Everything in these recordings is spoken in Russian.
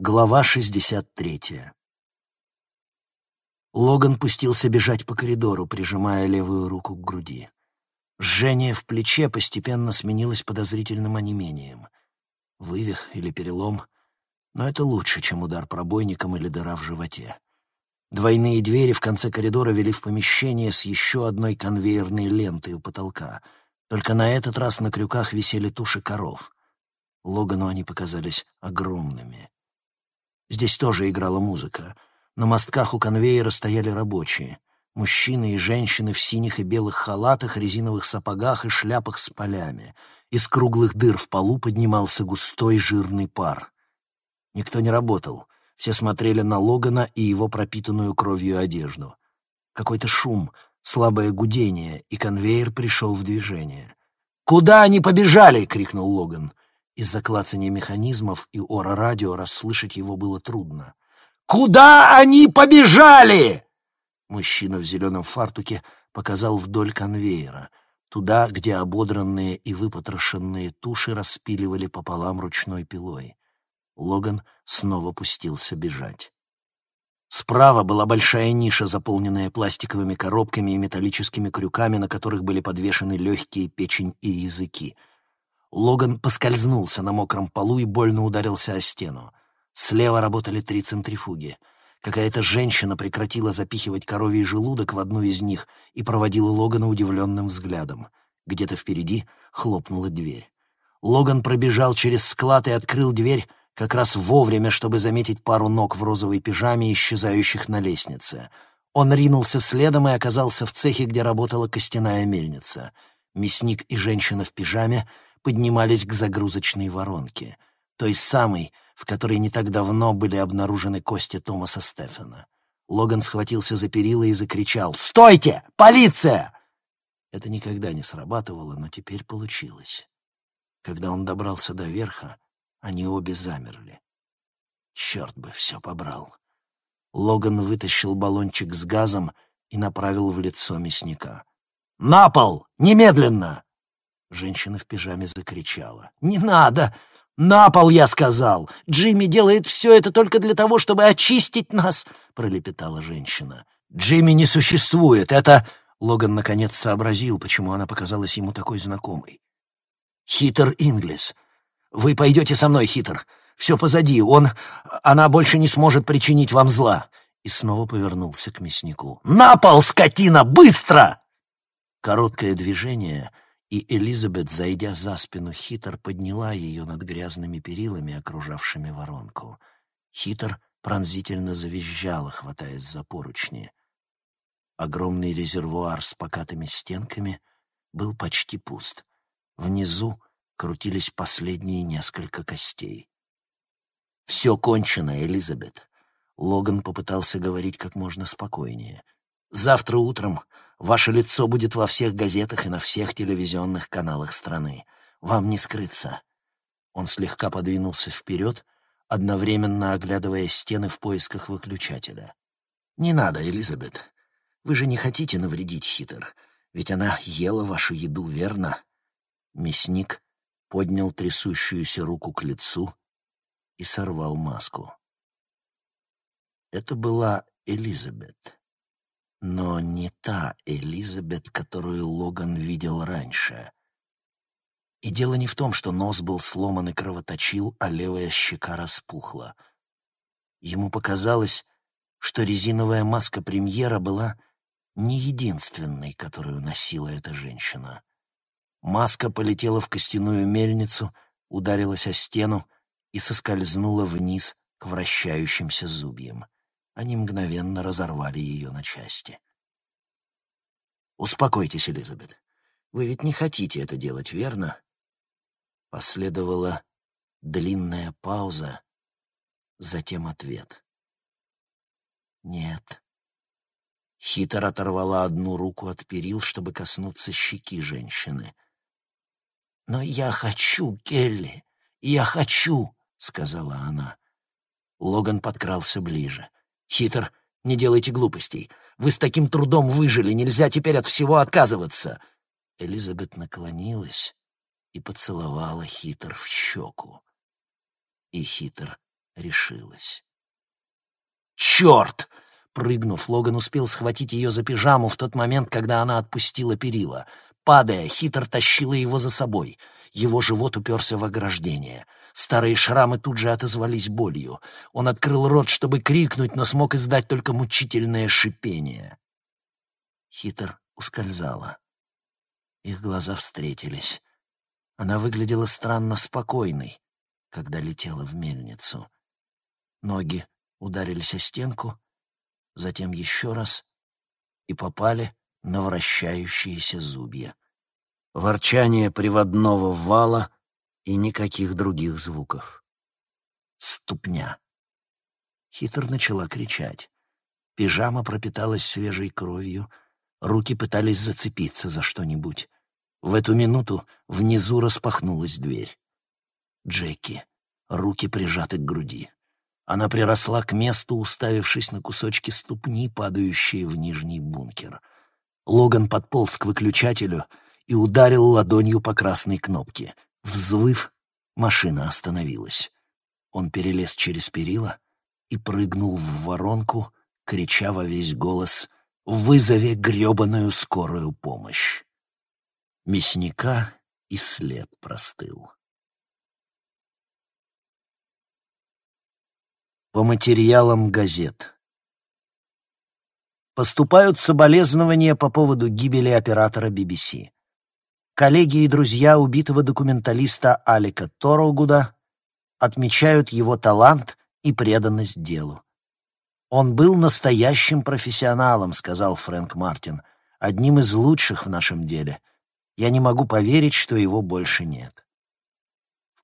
Глава 63. Логан пустился бежать по коридору, прижимая левую руку к груди. Жжение в плече постепенно сменилось подозрительным онемением. Вывих или перелом, но это лучше, чем удар пробойником или дыра в животе. Двойные двери в конце коридора вели в помещение с еще одной конвейерной лентой у потолка. Только на этот раз на крюках висели туши коров. Логану они показались огромными. Здесь тоже играла музыка. На мостках у конвейера стояли рабочие. Мужчины и женщины в синих и белых халатах, резиновых сапогах и шляпах с полями. Из круглых дыр в полу поднимался густой жирный пар. Никто не работал. Все смотрели на Логана и его пропитанную кровью одежду. Какой-то шум, слабое гудение, и конвейер пришел в движение. «Куда они побежали?» — крикнул Логан. Из-за клацания механизмов и ора радио расслышать его было трудно. «Куда они побежали?» Мужчина в зеленом фартуке показал вдоль конвейера, туда, где ободранные и выпотрошенные туши распиливали пополам ручной пилой. Логан снова пустился бежать. Справа была большая ниша, заполненная пластиковыми коробками и металлическими крюками, на которых были подвешены легкие печень и языки — Логан поскользнулся на мокром полу и больно ударился о стену. Слева работали три центрифуги. Какая-то женщина прекратила запихивать коровий желудок в одну из них и проводила Логана удивленным взглядом. Где-то впереди хлопнула дверь. Логан пробежал через склад и открыл дверь как раз вовремя, чтобы заметить пару ног в розовой пижаме, исчезающих на лестнице. Он ринулся следом и оказался в цехе, где работала костяная мельница. Мясник и женщина в пижаме — поднимались к загрузочной воронке, той самой, в которой не так давно были обнаружены кости Томаса Стефана. Логан схватился за перила и закричал «Стойте! Полиция!» Это никогда не срабатывало, но теперь получилось. Когда он добрался до верха, они обе замерли. Черт бы все побрал. Логан вытащил баллончик с газом и направил в лицо мясника. «На пол! Немедленно!» Женщина в пижаме закричала. «Не надо! На пол, я сказал! Джимми делает все это только для того, чтобы очистить нас!» — пролепетала женщина. «Джимми не существует! Это...» Логан наконец сообразил, почему она показалась ему такой знакомой. «Хитер Инглис. Вы пойдете со мной, Хитер. Все позади. Он... Она больше не сможет причинить вам зла!» И снова повернулся к мяснику. «На пол, скотина! Быстро!» Короткое движение — и Элизабет, зайдя за спину Хитер, подняла ее над грязными перилами, окружавшими воронку. Хитер пронзительно завизжала, хватаясь за поручни. Огромный резервуар с покатыми стенками был почти пуст. Внизу крутились последние несколько костей. «Все кончено, Элизабет!» Логан попытался говорить как можно спокойнее — Завтра утром ваше лицо будет во всех газетах и на всех телевизионных каналах страны. Вам не скрыться». Он слегка подвинулся вперед, одновременно оглядывая стены в поисках выключателя. «Не надо, Элизабет. Вы же не хотите навредить Хитер, ведь она ела вашу еду, верно?» Мясник поднял трясущуюся руку к лицу и сорвал маску. Это была Элизабет но не та Элизабет, которую Логан видел раньше. И дело не в том, что нос был сломан и кровоточил, а левая щека распухла. Ему показалось, что резиновая маска премьера была не единственной, которую носила эта женщина. Маска полетела в костяную мельницу, ударилась о стену и соскользнула вниз к вращающимся зубьям они мгновенно разорвали ее на части. «Успокойтесь, Элизабет. Вы ведь не хотите это делать, верно?» Последовала длинная пауза, затем ответ. «Нет». Хитер оторвала одну руку от перил, чтобы коснуться щеки женщины. «Но я хочу, Келли, я хочу!» — сказала она. Логан подкрался ближе. «Хитр, не делайте глупостей. Вы с таким трудом выжили, нельзя теперь от всего отказываться». Элизабет наклонилась и поцеловала Хитр в щеку. И Хитр решилась. «Черт!» Прыгнув, Логан успел схватить ее за пижаму в тот момент, когда она отпустила перила. Падая, хитр тащила его за собой. Его живот уперся в ограждение. Старые шрамы тут же отозвались болью. Он открыл рот, чтобы крикнуть, но смог издать только мучительное шипение. Хитр ускользала. Их глаза встретились. Она выглядела странно спокойной, когда летела в мельницу. Ноги ударились о стенку, затем еще раз и попали на вращающиеся зубья. Ворчание приводного вала и никаких других звуков. Ступня. Хитр начала кричать. Пижама пропиталась свежей кровью, руки пытались зацепиться за что-нибудь. В эту минуту внизу распахнулась дверь. Джеки, руки прижаты к груди. Она приросла к месту, уставившись на кусочки ступни, падающие в нижний бункер. Логан подполз к выключателю и ударил ладонью по красной кнопке. Взвыв, машина остановилась. Он перелез через перила и прыгнул в воронку, крича во весь голос «Вызови гребаную скорую помощь!» Мясника и след простыл. По материалам газет. Поступают соболезнования по поводу гибели оператора BBC. Коллеги и друзья убитого документалиста Алика Торогуда отмечают его талант и преданность делу. «Он был настоящим профессионалом», — сказал Фрэнк Мартин, — «одним из лучших в нашем деле. Я не могу поверить, что его больше нет»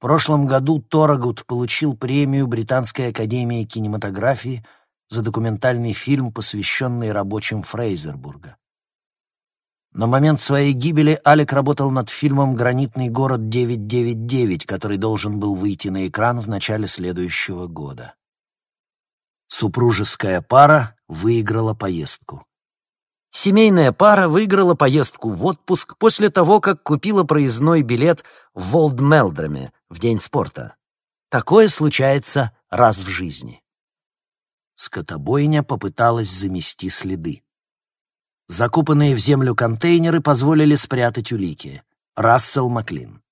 прошлом году Торагут получил премию Британской академии кинематографии за документальный фильм, посвященный рабочим Фрейзербурга. На момент своей гибели Алек работал над фильмом «Гранитный город 999», который должен был выйти на экран в начале следующего года. Супружеская пара выиграла поездку. Семейная пара выиграла поездку в отпуск после того, как купила проездной билет в Волдмелдроме, в день спорта. Такое случается раз в жизни. Скотобойня попыталась замести следы. Закупанные в землю контейнеры позволили спрятать улики. Рассел Маклин.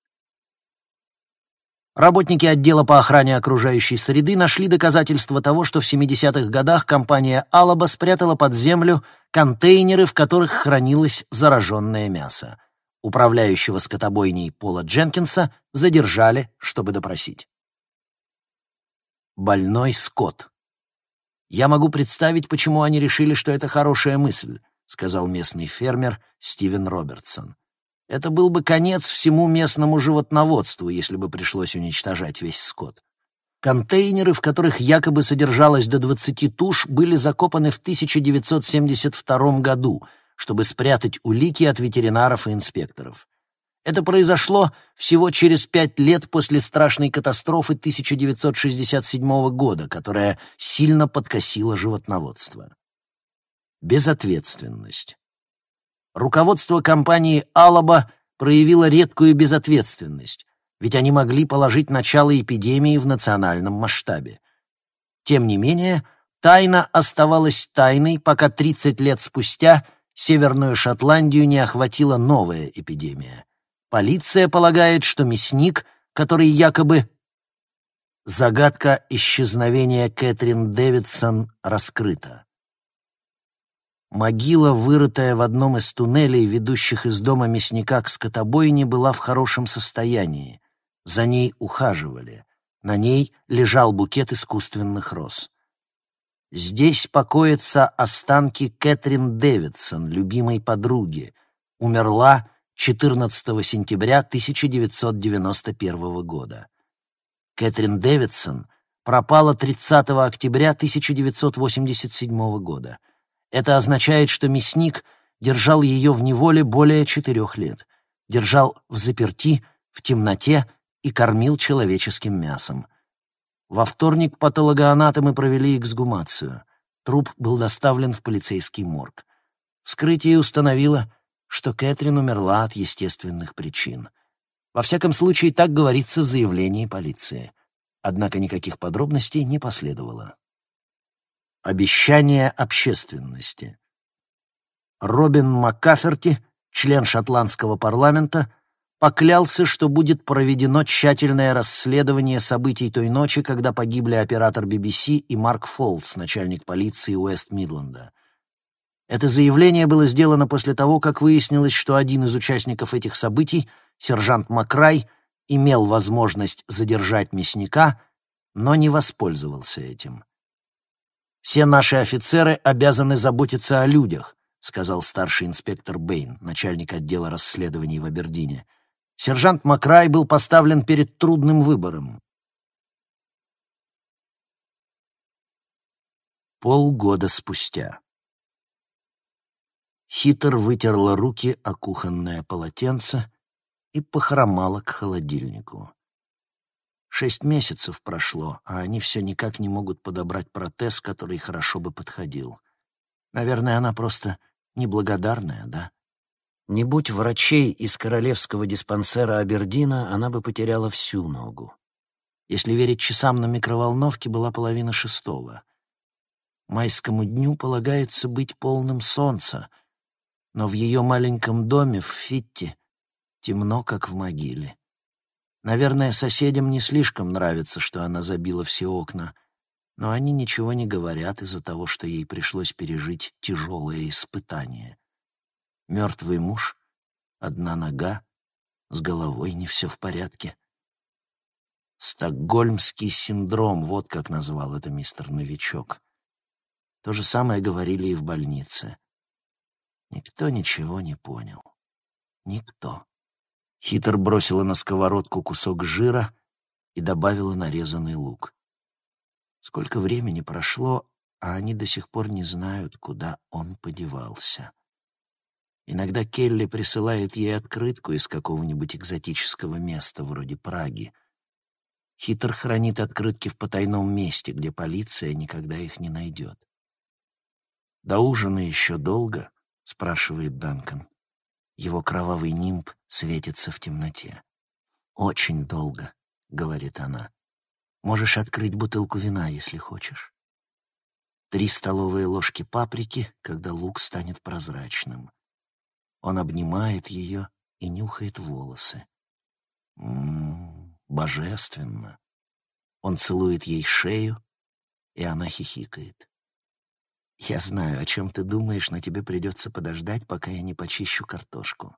Работники отдела по охране окружающей среды нашли доказательства того, что в 70-х годах компания «Алаба» спрятала под землю контейнеры, в которых хранилось зараженное мясо. Управляющего скотобойней Пола Дженкинса задержали, чтобы допросить. Больной скот. «Я могу представить, почему они решили, что это хорошая мысль», сказал местный фермер Стивен Робертсон. «Это был бы конец всему местному животноводству, если бы пришлось уничтожать весь скот». Контейнеры, в которых якобы содержалось до 20 туш, были закопаны в 1972 году — чтобы спрятать улики от ветеринаров и инспекторов. Это произошло всего через пять лет после страшной катастрофы 1967 года, которая сильно подкосила животноводство. Безответственность. Руководство компании «Алаба» проявило редкую безответственность, ведь они могли положить начало эпидемии в национальном масштабе. Тем не менее, тайна оставалась тайной, пока 30 лет спустя – Северную Шотландию не охватила новая эпидемия. Полиция полагает, что мясник, который якобы... Загадка исчезновения Кэтрин Дэвидсон раскрыта. Могила, вырытая в одном из туннелей, ведущих из дома мясника к скотобойне, была в хорошем состоянии. За ней ухаживали. На ней лежал букет искусственных роз. Здесь покоятся останки Кэтрин Дэвидсон, любимой подруги. Умерла 14 сентября 1991 года. Кэтрин Дэвидсон пропала 30 октября 1987 года. Это означает, что мясник держал ее в неволе более четырех лет. Держал в заперти, в темноте и кормил человеческим мясом. Во вторник патологоанатомы провели эксгумацию. Труп был доставлен в полицейский морг. Вскрытие установило, что Кэтрин умерла от естественных причин. Во всяком случае, так говорится в заявлении полиции. Однако никаких подробностей не последовало. Обещание общественности. Робин Маккаферти, член шотландского парламента, поклялся, что будет проведено тщательное расследование событий той ночи, когда погибли оператор BBC и Марк Фолтс, начальник полиции Уэст-Мидленда. Это заявление было сделано после того, как выяснилось, что один из участников этих событий, сержант Макрай, имел возможность задержать мясника, но не воспользовался этим. «Все наши офицеры обязаны заботиться о людях», сказал старший инспектор Бэйн, начальник отдела расследований в Абердине. Сержант Макрай был поставлен перед трудным выбором. Полгода спустя. Хитр вытерла руки о кухонное полотенце и похромала к холодильнику. Шесть месяцев прошло, а они все никак не могут подобрать протез, который хорошо бы подходил. Наверное, она просто неблагодарная, да? Не будь врачей из королевского диспансера Абердина, она бы потеряла всю ногу. Если верить часам на микроволновке, была половина шестого. Майскому дню полагается быть полным солнца, но в ее маленьком доме в Фитте темно, как в могиле. Наверное, соседям не слишком нравится, что она забила все окна, но они ничего не говорят из-за того, что ей пришлось пережить тяжелое испытание. Мертвый муж, одна нога, с головой не все в порядке. Стокгольмский синдром, вот как назвал это мистер Новичок. То же самое говорили и в больнице. Никто ничего не понял. Никто. Хитр бросила на сковородку кусок жира и добавила нарезанный лук. Сколько времени прошло, а они до сих пор не знают, куда он подевался. Иногда Келли присылает ей открытку из какого-нибудь экзотического места, вроде Праги. Хитр хранит открытки в потайном месте, где полиция никогда их не найдет. «До ужина еще долго?» — спрашивает Данкан. Его кровавый нимб светится в темноте. «Очень долго», — говорит она. «Можешь открыть бутылку вина, если хочешь». Три столовые ложки паприки, когда лук станет прозрачным. Он обнимает ее и нюхает волосы. М-м, божественно. Он целует ей шею, и она хихикает. «Я знаю, о чем ты думаешь, но тебе придется подождать, пока я не почищу картошку».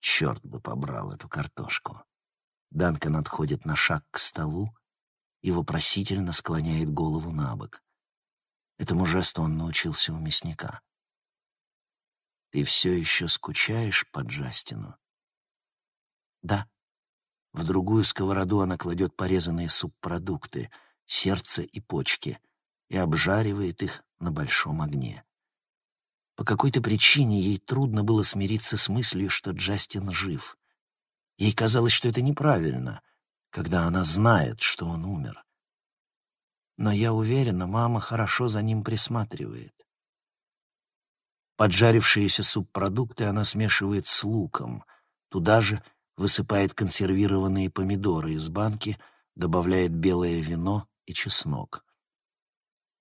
Черт бы побрал эту картошку. Данкан отходит на шаг к столу и вопросительно склоняет голову на бок. Этому жесту он научился у мясника. «Ты все еще скучаешь по Джастину?» «Да». В другую сковороду она кладет порезанные субпродукты, сердце и почки, и обжаривает их на большом огне. По какой-то причине ей трудно было смириться с мыслью, что Джастин жив. Ей казалось, что это неправильно, когда она знает, что он умер. Но я уверена, мама хорошо за ним присматривает. Поджарившиеся субпродукты она смешивает с луком. Туда же высыпает консервированные помидоры из банки, добавляет белое вино и чеснок.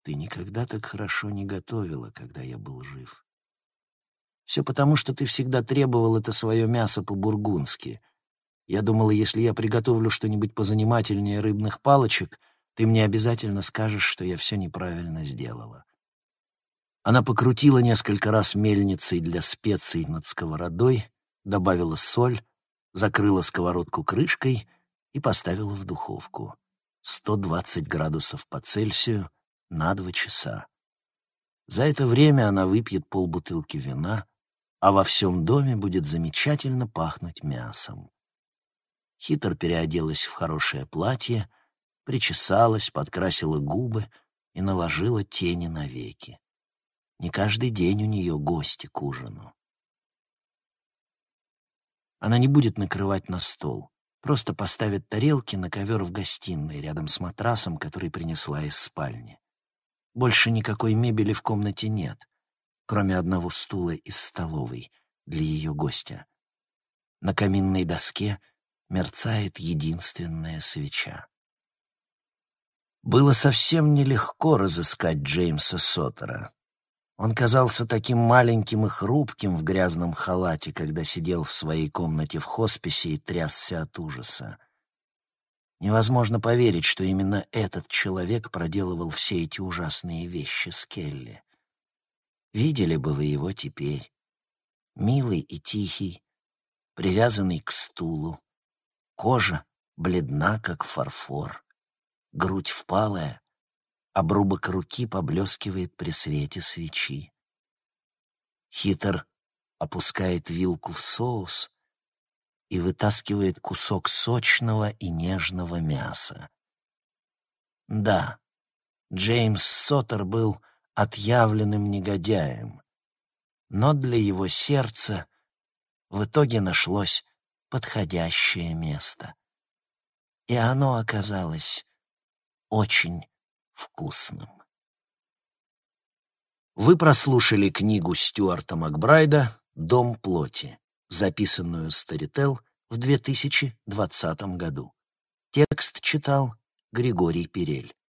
Ты никогда так хорошо не готовила, когда я был жив. Все потому, что ты всегда требовал это свое мясо по-бургундски. Я думала, если я приготовлю что-нибудь позанимательнее рыбных палочек, ты мне обязательно скажешь, что я все неправильно сделала. Она покрутила несколько раз мельницей для специй над сковородой, добавила соль, закрыла сковородку крышкой и поставила в духовку. 120 градусов по Цельсию — на два часа. За это время она выпьет полбутылки вина, а во всем доме будет замечательно пахнуть мясом. Хитр переоделась в хорошее платье, причесалась, подкрасила губы и наложила тени на веки. Не каждый день у нее гости к ужину. Она не будет накрывать на стол, просто поставит тарелки на ковер в гостиной рядом с матрасом, который принесла из спальни. Больше никакой мебели в комнате нет, кроме одного стула из столовой для ее гостя. На каминной доске мерцает единственная свеча. Было совсем нелегко разыскать Джеймса Соттера. Он казался таким маленьким и хрупким в грязном халате, когда сидел в своей комнате в хосписе и трясся от ужаса. Невозможно поверить, что именно этот человек проделывал все эти ужасные вещи с Келли. Видели бы вы его теперь. Милый и тихий, привязанный к стулу. Кожа бледна, как фарфор. Грудь впалая, обрубок руки поблескивает при свете свечи. Хитр опускает вилку в соус, и вытаскивает кусок сочного и нежного мяса. Да, Джеймс Соттер был отъявленным негодяем, но для его сердца в итоге нашлось подходящее место. И оно оказалось очень вкусным. Вы прослушали книгу Стюарта Макбрайда «Дом плоти» записанную Старител в 2020 году. Текст читал Григорий Перель.